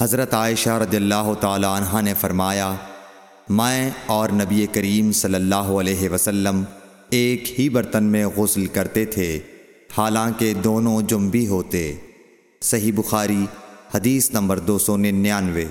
حضرت عائشہ رضی اللہ تعالی عنہ نے فرمایا، میں اور نبی کریم صلی اللہ علیہ وسلم ایک ہی برتن میں غسل کرتے تھے، حالانکہ دونوں جنبی ہوتے۔ صحیح بخاری، حدیث نمبر دو سو ننانوے۔